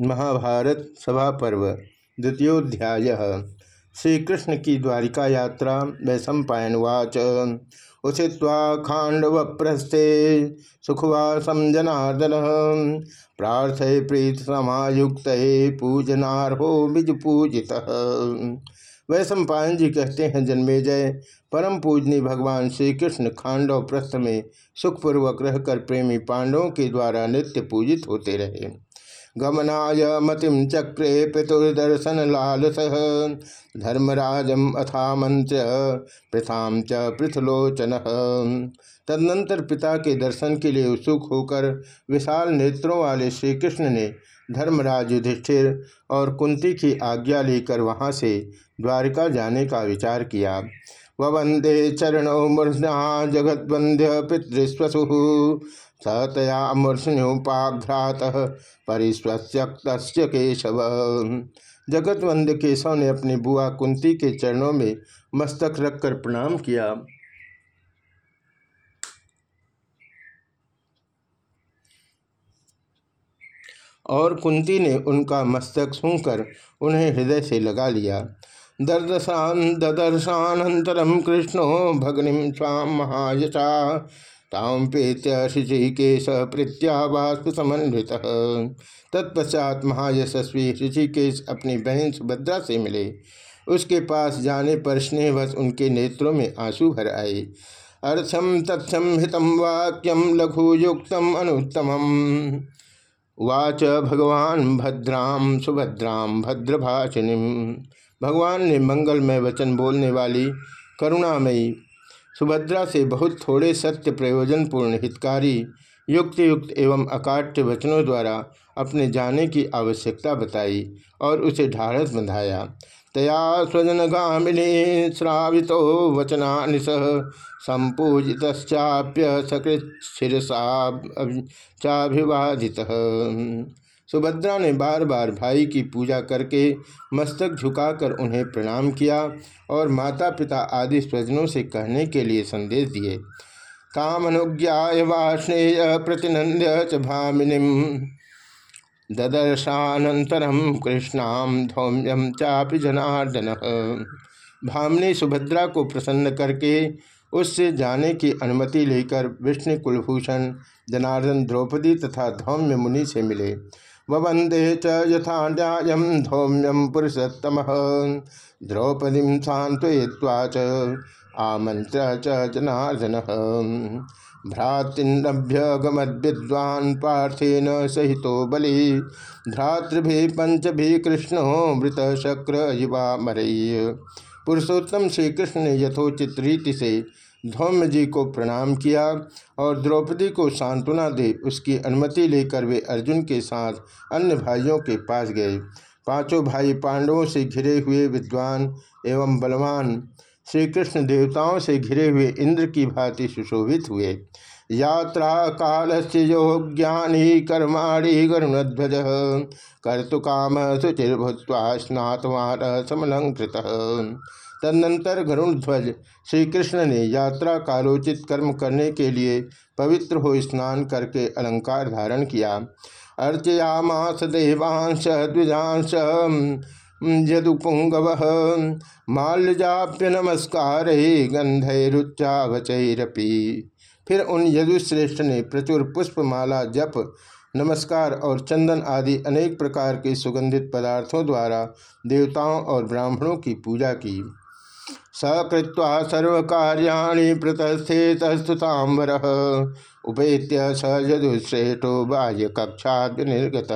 महाभारत सभा पर्व, द्वितीयोध्याय। श्री कृष्ण की द्वारिका यात्रा वैशम पायनवाच उषित्वा खांडव प्रस्थे सुखवासम जनार्दन प्रार्थय प्रीत समायुक्त पूजनार्हो बिज पूजित वैशम पायन जी कहते हैं, जन्मेजय, परम पूजनी भगवान श्री कृष्ण खांडव प्रस्थ में सुखपूर्वक रहकर प्रेमी पांडवों के द्वारा नित्य पूजित होते रहे। गमनाय मतिम चक्रे पितुर्दर्शन लालस धर्मराजम मंत्र पृथाम च पृथलोचन। तदनंतर पिता के दर्शन के लिए उत्सुक होकर विशाल नेत्रों वाले श्री कृष्ण ने धर्मराज युधिष्ठिर और कुंती की आज्ञा लेकर वहाँ से द्वारिका जाने का विचार किया। वंदे चरणो मूर्धा जगद्वंद्य पितृस्वसु। सतया मूर्धन्योपाघ्रात परिस्वस्यक्त केशव। जगतवंद केशव ने अपनी बुआ कुंती के चरणों में मस्तक रखकर प्रणाम किया। और कुंती ने उनका मस्तक सुनकर उन्हें हृदय से लगा लिया। दर्दशान ददर्शानंतरम कृष्णो भगनिम स्वाम महायशा। ताम पेत्य ऋषिकेश प्रीत्या वास्तु समन्वित। तत्पश्चात महायशस्वी ऋषिकेश अपनी बहन सुभद्रा से मिले। उसके पास जाने पर स्नेहवश उनके नेत्रों में आँसू भर आए। अर्थम तथ्यम हितम वाक्यम लघुयुक्तम अनुत्तम वाच भगवान भद्राम सुभद्राम भद्रभाषिनी भगवान ने मंगलमय वचन बोलने वाली करुणामयी सुभद्रा से बहुत थोड़े सत्य प्रयोजनपूर्ण हितकारी युक्त युक्त एवं अकाट्य वचनों द्वारा अपने जाने की आवश्यकता बताई और उसे ढाढ़स बंधाया। तया स्वजन गामिनी श्रावितो वचना सह संपूजिताप्य सकृत शिरसा चाभिवादित। सुभद्रा ने बार बार भाई की पूजा करके मस्तक झुकाकर उन्हें प्रणाम किया और माता पिता आदि स्वजनों से कहने के लिए संदेश दिए। कामनुज्ञा वाष्णेय प्रतिनंद्य च भामिनी ददर्शानंतरम कृष्णाम धौम्यम चापि जनार्दन। भामिनी सुभद्रा को प्रसन्न करके उससे जाने की अनुमति लेकर विष्णु कुलभूषण, जनार्दन द्रौपदी तथा धौम्य मुनि से मिले। वंदे च यथा न्याय धौम्यम पुरुषोत्तम। द्रौपदी सांत्वय्वा च आमंत्र च जनार्दन। भ्रातृभ्यगमद्विद्वान् पार्थेन सहितो बलि। भ्रातृभि पंचभि कृष्णो मृत शक्र युवा मरय पुरुषोत्तम श्री कृष्ण ने यथोचित रीति से धौम्य जी को प्रणाम किया और द्रौपदी को सांत्वना दे उसकी अनुमति लेकर वे अर्जुन के साथ अन्य भाइयों के पास गए। पाँचों भाई पांडवों से घिरे हुए विद्वान एवं बलवान श्री कृष्ण देवताओं से घिरे हुए इंद्र की भांति सुशोभित हुए। यात्रा काल से ज्ञानी कर्माणी गरुणध्वज। कर्तुकाम शुचिर्भूत्वा स्नातवान समलंकृत तदनंतर गरुण ध्वज श्री कृष्ण ने यात्रा कालोचित कर्म करने के लिए पवित्र हो स्नान करके अलंकार धारण किया। अर्चयामास देवांश, द्विजांश, यदुपुंगव, माल्यजाप्य नमस्कार गंधैरुच्चावचरपी फिर उन यदुश्रेष्ठ ने प्रचुर पुष्पमाला, जप, नमस्कार और चंदन आदि अनेक प्रकार के सुगंधित पदार्थों द्वारा देवताओं और ब्राह्मणों की पूजा की। सकृत्वा सर्वकार्याणि प्रतस्थितस्तुतांबर उपेत्य स यदुश्रेष्ठो बाह्य कक्षा निर्गत।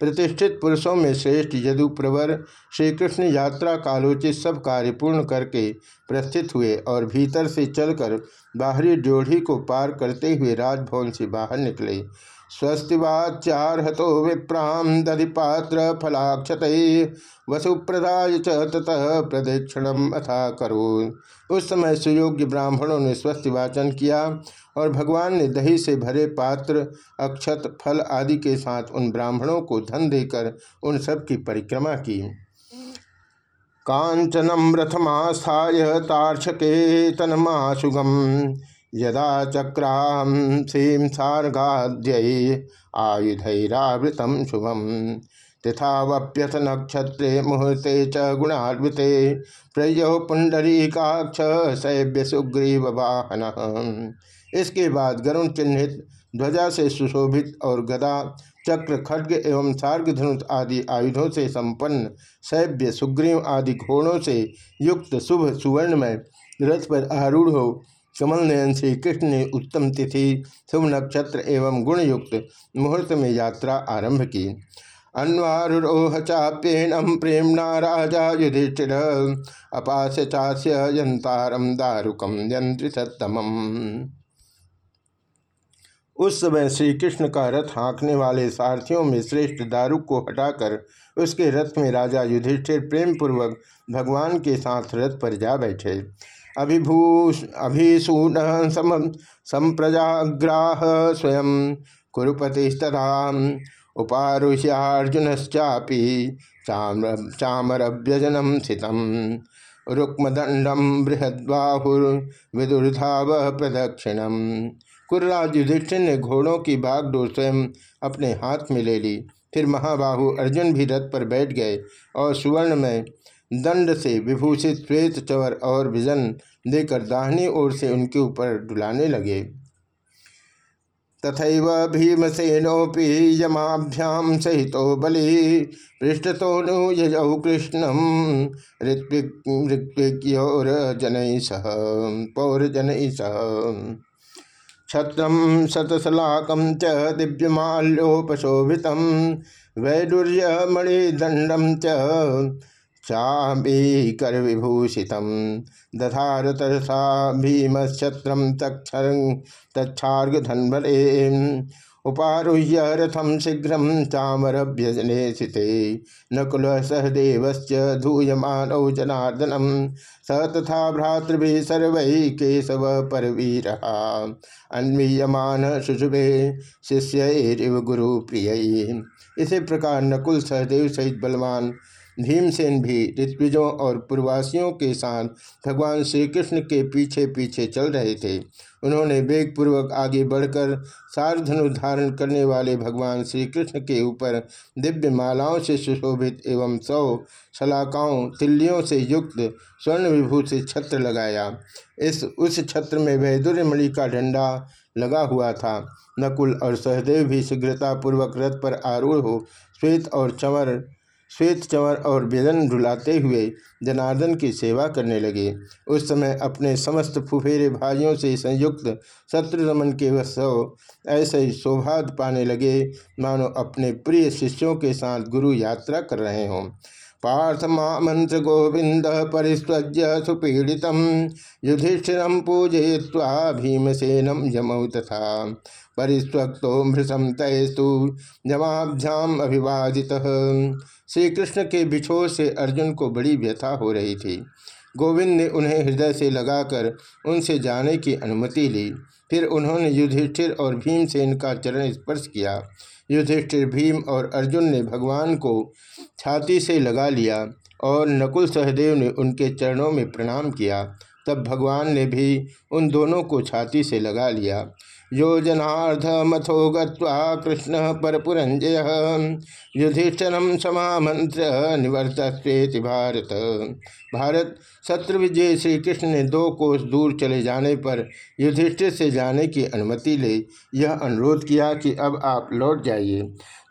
प्रतिष्ठित पुरुषों में श्रेष्ठ यदु प्रवर श्री कृष्ण यात्रा कालोचित सब कार्य पूर्ण करके प्रस्थित हुए और भीतर से चलकर बाहरी ड्योढ़ी को पार करते हुए राजभवन से बाहर निकले। स्वस्तिवाचारहतो विप्राम दधिपात्र फलाक्षत वसुप्रदाय ततः प्रदक्षिण अथा करो उस समय सुयोग्य ब्राह्मणों ने स्वस्थ वाचन किया और भगवान ने दही से भरे पात्र, अक्षत, फल आदि के साथ उन ब्राह्मणों को धन देकर उन सब की परिक्रमा की। कांचनम रथमास्थाय तनमाशुगम यदा चक्राम सीम सार्गाद्य आयुधरावृतम शुभम। तिथावप्यथ नक्षत्रे मुहूर्ते च गुणान्विते प्रयो पुंडरीकाक्ष सैभ्य सुग्रीव वाहन इसके बाद गरुण चिन्हित ध्वजा से सुशोभित और गदा, चक्र, खड्ग एवं सार्ग धनुष आदि आयुधों से संपन्न सैभ्य सुग्रीव आदि घोड़ों से युक्त शुभ सुवर्ण में रथ पर आरूढ़ हो कमल नयन श्री कृष्ण ने उत्तम तिथि, शुभ नक्षत्र एवं गुणयुक्त मुहूर्त में यात्रा आरंभ की। अन्वारोह चाप्येणम प्रेमणा राजा युधिष्ठिर अपास चास्य यंतारम दारुकम यंत्रितम उस समय श्री कृष्ण का रथ हाँकने वाले सारथियों में श्रेष्ठ दारुक को हटाकर उसके रथ में राजा युधिष्ठिर प्रेम पूर्वक भगवान के साथ रथ पर जा बैठे। अभिभूष अभिसून संप्रजाग्राह स्वयं कुरुपतिस्तरा उपारुष्यार्जुनश्चापी चामरव्यजनम स्थितम। रुक्मदंडम बृहद्बाहुर्विदुर्धाव प्रदक्षिणम कुर्राज युधिष्ठिर ने घोड़ों की बागडोर स्वयं अपने हाथ में ले ली। फिर महाबाहु अर्जुन भी रथ पर बैठ गए और सुवर्ण में दंड से विभूषित श्वेत चवर और विजन देकर दाहिनी ओर से उनके ऊपर डुलाने लगे। तथैव भीमसेनोपि यमाभ्याम सहित बलि, पृष्ठतो नु यजौ कृष्णम ऋत्विज्ञोरजन सह पौरजन सह। छत्रम शतशलाकम च दिव्यमाल्योपशोभित वैडूर्यमणिदंडम च चाबीकर विभूषित दधार तरसा तक्षर तक्षार्घधन्वरे उपारुह्य रथम शीघ्र चामरभ्यजने स्थिते नकुल सहदेवश्च धूयमानौ जनार्दनम स तथा भ्रातृभि सर्व केशव परवीर अन्वीयमान शुशुभे शिष्य गुरु प्रिय इसी प्रकार नकुल सहदेव सहित बलवान भीमसेन भी ऋत्विजों और पूर्वासियों के साथ भगवान श्री कृष्ण के पीछे पीछे चल रहे थे। उन्होंने वेगपूर्वक आगे बढ़कर सारधनु धारण करने वाले भगवान श्री कृष्ण के ऊपर दिव्य मालाओं से सुशोभित एवं सौ शलाकाओं, तिल्लियों से युक्त स्वर्ण विभूषित छत्र लगाया। इस, उस छत्र में वैदुर्यमणि का डंडा लगा हुआ था। नकुल और सहदेव भी शीघ्रतापूर्वक रथ पर आरूढ़ हो, श्वेत और चंवर श्वेत चंवर और बेदन ढुलाते हुए जनार्दन की सेवा करने लगे। उस समय अपने समस्त फुफेरे भाइयों से संयुक्त शत्रु रमन के वत्सव ऐसे ही शोभा पाने लगे, मानो अपने प्रिय शिष्यों के साथ गुरु यात्रा कर रहे हों। पार्थ मंत्र गोविंद परिस्वज्य सुपीड़ित युधिष्ठिर पूजय्वा भीमसेनम यमौ तथा। परिस्वक्तो मृषम तयस्तु जमाभ्याम अभिवादित। श्री कृष्ण के बिछोर से अर्जुन को बड़ी व्यथा हो रही थी। गोविंद ने उन्हें हृदय से लगाकर उनसे जाने की अनुमति ली। फिर उन्होंने युधिष्ठिर और भीमसेन का चरण स्पर्श किया। युधिष्ठिर, भीम और अर्जुन ने भगवान को छाती से लगा लिया और नकुल सहदेव ने उनके चरणों में प्रणाम किया। तब भगवान ने भी उन दोनों को छाती से लगा लिया। योजनार्धमथो गृष्ण परपुरंजय युधिष्ठरम समामंत्र निवर्तस्वेति भारत। भारत शत्रु विजय श्री कृष्ण ने दो कोस दूर चले जाने पर युधिष्ठिर से जाने की अनुमति ले यह अनुरोध किया कि अब आप लौट जाइए।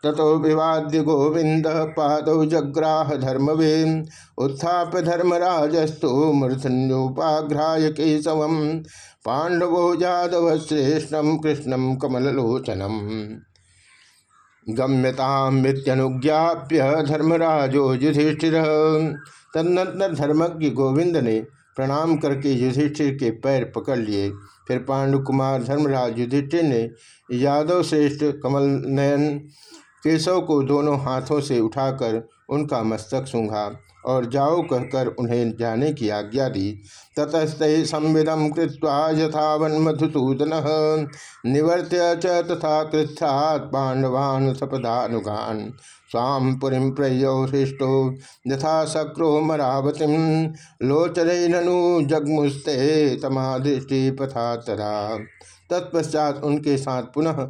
ततो विवाद्य गोविंद पाद जग्राह धर्मवे, उत्थाप धर्मराजस्तु मूर्धन्योपाघ्राय केशव पांडवो जादव श्रेष्ठम कृष्णम कमललोचनम गम्यतामित्यनुज्ञाप्य धर्मराजो युधिष्ठिर। तदनंतर धर्मज्ञ गोविंद ने प्रणाम करके युधिष्ठिर के पैर पकड़ लिए। फिर पांडुकुमार धर्मराज युधिष्ठिर ने यादव श्रेष्ठ कमल नयन केशव को दोनों हाथों से उठाकर उनका मस्तक सूंघा। और जाओ कहकर उन्हें जाने की आज्ञा दी। ततस्ते संविदम कृत्वा यथावन मधुसूदन निवर्त्य च तथा कृत्थात् पांडवान् सपदानुगान। स्वाम पुरी प्रयो हृष्टो यथा शक्रो मरावती लोचरनु जगमुस्ते तमादृष्टि पथा तरा तत्पश्चात उनके साथ पुनः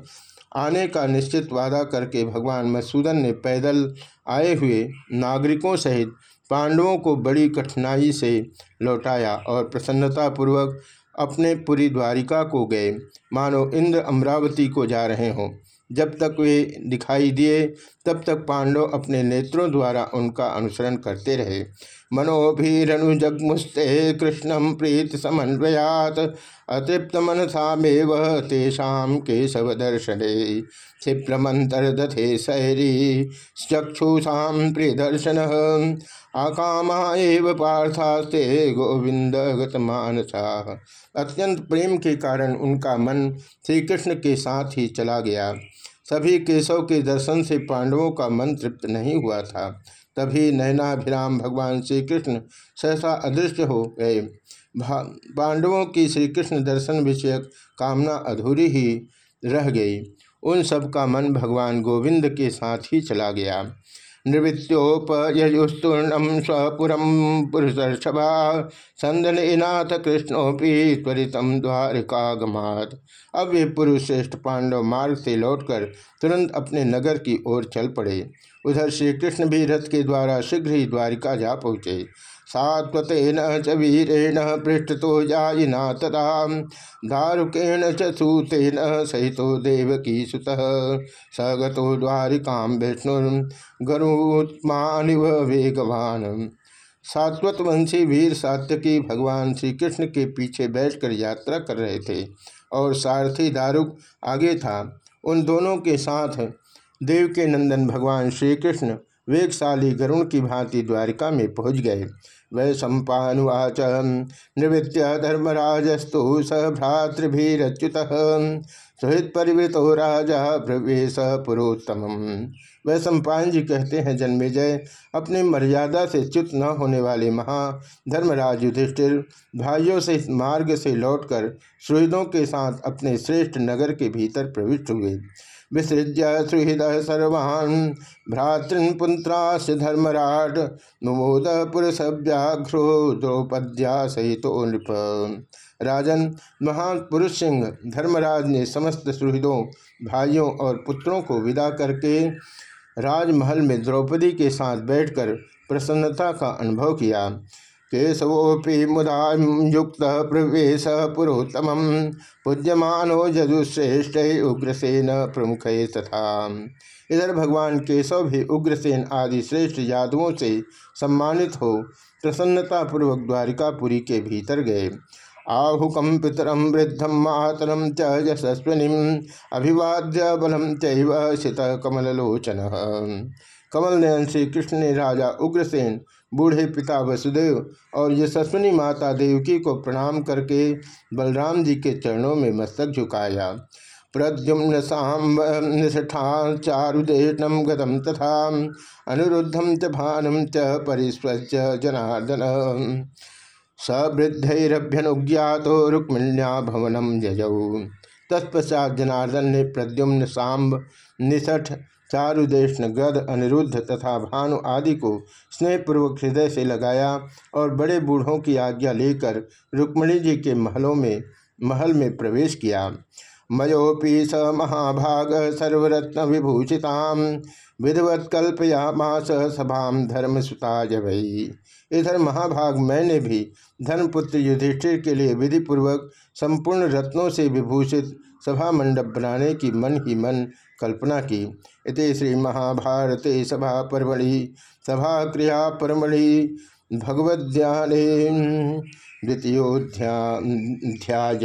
आने का निश्चित वादा करके भगवान मसूदन ने पैदल आए हुए नागरिकों सहित पांडवों को बड़ी कठिनाई से लौटाया और प्रसन्नतापूर्वक अपने पूरी द्वारिका को गए। मानो इंद्र अमरावती को जा रहे हों। जब तक वे दिखाई दिए, तब तक पांडव अपने नेत्रों द्वारा उनका अनुसरण करते रहे। मनोभीरनुजगमुस्ते कृष्णम प्रीत समन्वयात अतृप्त मनसामेव तेषा केशव दर्शने क्षिप्रमंतरदथे शैरी चक्षुषा प्रिय दर्शन आकामा एव पार्थास्ते गोविंद गतमानसा अत्यंत प्रेम के कारण उनका मन श्री कृष्ण के साथ ही चला गया। सभी केशव के दर्शन से पांडवों का मन तृप्त नहीं हुआ था। तभी नयनाभिराम भगवान श्री कृष्ण सहसा अदृश्य हो गए। पांडवों की श्री कृष्ण दर्शन विषयक कामना अधूरी ही रह गई। उन सब का मन भगवान गोविंद के साथ ही चला गया। निवृत्तोपयुस्तूर्णम स्वपुरम पुरुषर्षभा संदनाथ कृष्णोपि त्वरितम द्वारिकागमात। अब वे पुरुष श्रेष्ठ पांडव मार्ग से लौटकर तुरंत अपने नगर की ओर चल पड़े। उधर श्री कृष्ण भी रथ के द्वारा शीघ्र ही द्वारिका जा पहुँचे। सात्वतेन च वीरेण पृष्ठतो जायिना तथा दारुकेण च सूतेन सहित देवकी सुत स गो द्वारिका विष्णुर्गरुत्मानिव वेगवान। सात्वत वंशी वीर सात्यकी भगवान श्री कृष्ण के पीछे बैठकर यात्रा कर रहे थे और सारथी दारुक आगे था। उन दोनों के साथ देव के नंदन भगवान श्री कृष्ण वेगशाली गरुण की भांति द्वारिका में पहुँच गए। वै सम्पावाच निवृत्त धर्मराजस्तु स भ्रातृभिच्युत सुहित परिवृत हो राजा प्रवेश पुरोत्तम वह सम्पायन जी कहते हैं, जन्मेजय, अपने मर्यादा से च्युत न होने वाले महा धर्मराज युधिष्ठिर भाइयों से इस मार्ग से लौटकर सुहृदों के साथ अपने श्रेष्ठ नगर के भीतर प्रविष्ट हुए। विसृज्य सुहृद सर्वान् भ्रातृन्पुत्राश धर्मराट नुमोद पुरुष व्याघ्रो द्रौपद्या सहित नृप। राजन महान पुरुष सिंह धर्मराज ने समस्त सुहृदों, भाइयों और पुत्रों को विदा करके राजमहल में द्रौपदी के साथ बैठकर प्रसन्नता का अनुभव किया। केशवोपि मुदा युक्त प्रवेश पुरोत्तम पूज्यमानो जदुश्रेष्ठ उग्रसेन प्रमुख तथा। इधर भगवान केशव भी उग्रसेन आदि श्रेष्ठ यादवों से सम्मानित हो प्रसन्नता प्रसन्नतापूर्वक द्वारिकापुरी के भीतर गए। आहुकम पितरम वृद्धम मातरम च यशस्विनी, अभिवाद्य बलम चित कमलोचन कमल नयन श्री कृष्ण ने राजा उग्रसेन बूढ़े पिता वसुदेव और यशस्विनी माता देवकी को प्रणाम करके बलराम जी के चरणों में मस्तक झुकाया। प्रद्युम्न निष्ठा चारुदेशम गतम तथा अनुरुद्धम च भानम च परिस्वच जनार्दन। सवृद्धरभ्यनुज्ञात रुक्मिण्या भवनम जजऊ तत्पश्चात जनार्दन ने प्रद्युम्न सांब निषठ चारुदेशन गद अनिरुद्ध तथा भानु आदि को स्नेहपूर्वक हृदय से लगाया और बड़े बूढ़ों की आज्ञा लेकर रुक्मणी जी के महलों में, महल में प्रवेश किया। मयोपी स महाभाग सर्वरत्न विभूषिता विधवत कल्पया मास सभाम धर्म सुता जभई इधर महाभाग मैंने भी धर्मपुत्र युधिष्ठिर के लिए विधिपूर्वक संपूर्ण रत्नों से विभूषित सभा मंडप बनाने की मन ही मन कल्पना की। इति श्री महाभारते सभा परमढ़ि सभा क्रिया परमढ़ि ध्यान द्वितीयोध्याय